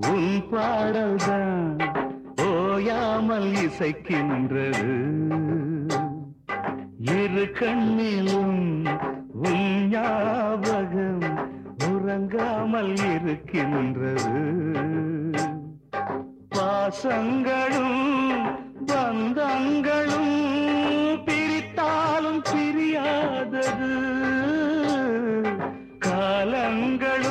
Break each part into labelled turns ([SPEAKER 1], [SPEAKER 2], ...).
[SPEAKER 1] உன் பாடல்தான் ஓயாமல் இசைக்கின்றது. இரு கண்ணிலும் உன் ஞாபகம் உறங்காமல் இருக்கின்றது. பாசங்களும் பந்தங்களும் பிரித்தாலும் பிரியாதது. காலங்கள்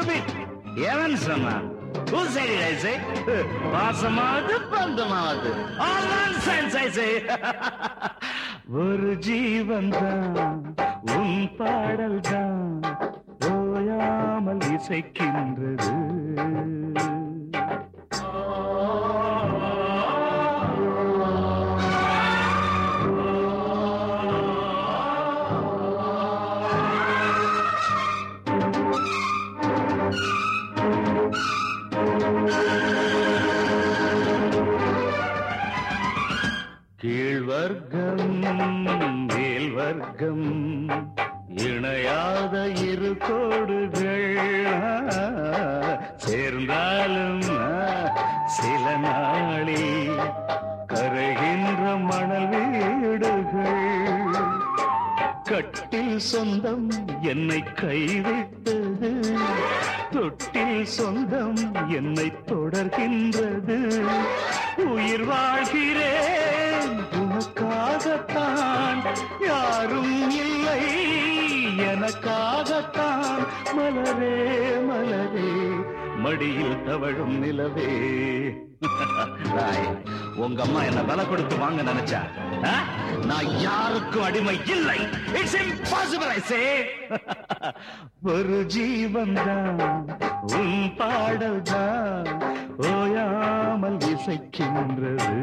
[SPEAKER 1] Stupid. எவன் சொன்னான் Who said it, I say? பாசமாவது பந்தமாவது All nonsense, I say. ஒரு ஜீவன் தான் உன் பாடல் தான் ஓயாமல் இசைக்கின்றது கீழ்வர்க்கம் மேல் வர்க்கம் இணையாத இரு கோடுகள். கட்டில் சொந்தம் என்னை கைவிட்டது. தொட்டில் சொந்தம் என்னை தொடர்கின்றது. உயிர் வாழ்கிறேன் உனக்காகத்தான். யாரும் இல்லை எனக்காகத்தான். மலரே மலரே மடியில் தவழும் நிலவே. உங்க அம்மா என்ன பல கொடுத்து வாங்க நினைச்சா? நான் யாருக்கும் அடிமை இல்லை. இட்ஸ் இம்பாசிபிள் ஐ சே ஒரு ஜீவன் தான் உன் பாடல் தான் ஓயாமல் இசைக்கின்றது.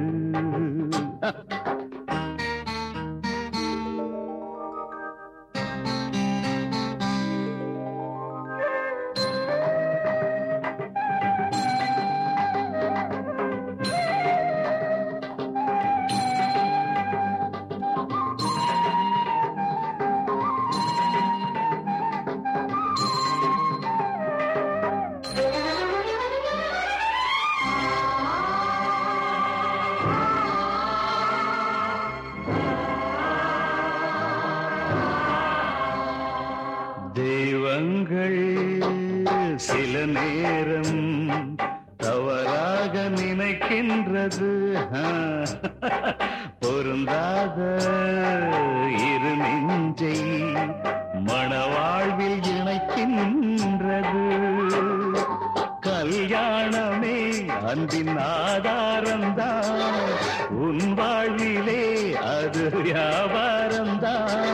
[SPEAKER 1] சில நேரம் தவறாக நினைக்கின்றது. பொருந்தாத இரு நெஞ்சை மணவாழ்வில் இணைக்கின்றது. கல்யாணமே அன்பின் ஆதாரம்தான். உன் வாழ்விலே அது வியாபாரம்தான்.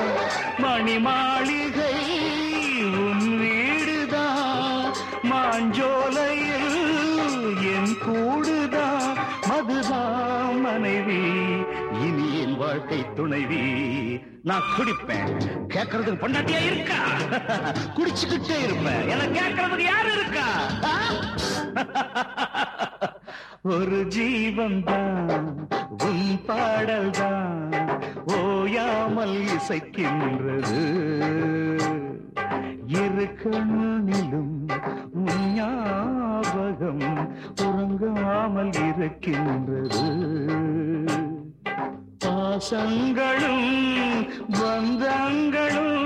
[SPEAKER 1] மணிமாளிகை மனைவி இனி என் வாழ்க்கை துணைவி. நான் குடிப்பேன். கேட்கறதுக்கு பொண்டாட்டியா இருக்கா? குடிச்சுக்கிட்டே இருப்பேன். என கேட்கறதுக்கு யாரு இருக்கா? ஒரு ஜீவன் தான் உன் பாடல் தான் ஓயாமல் இசைக்கின்றது. இரு கண்ணிலும் ஞாபகம் உறங்காமல் இருக்கின்றது. பாசங்களும் பந்தங்களும்